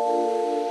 Música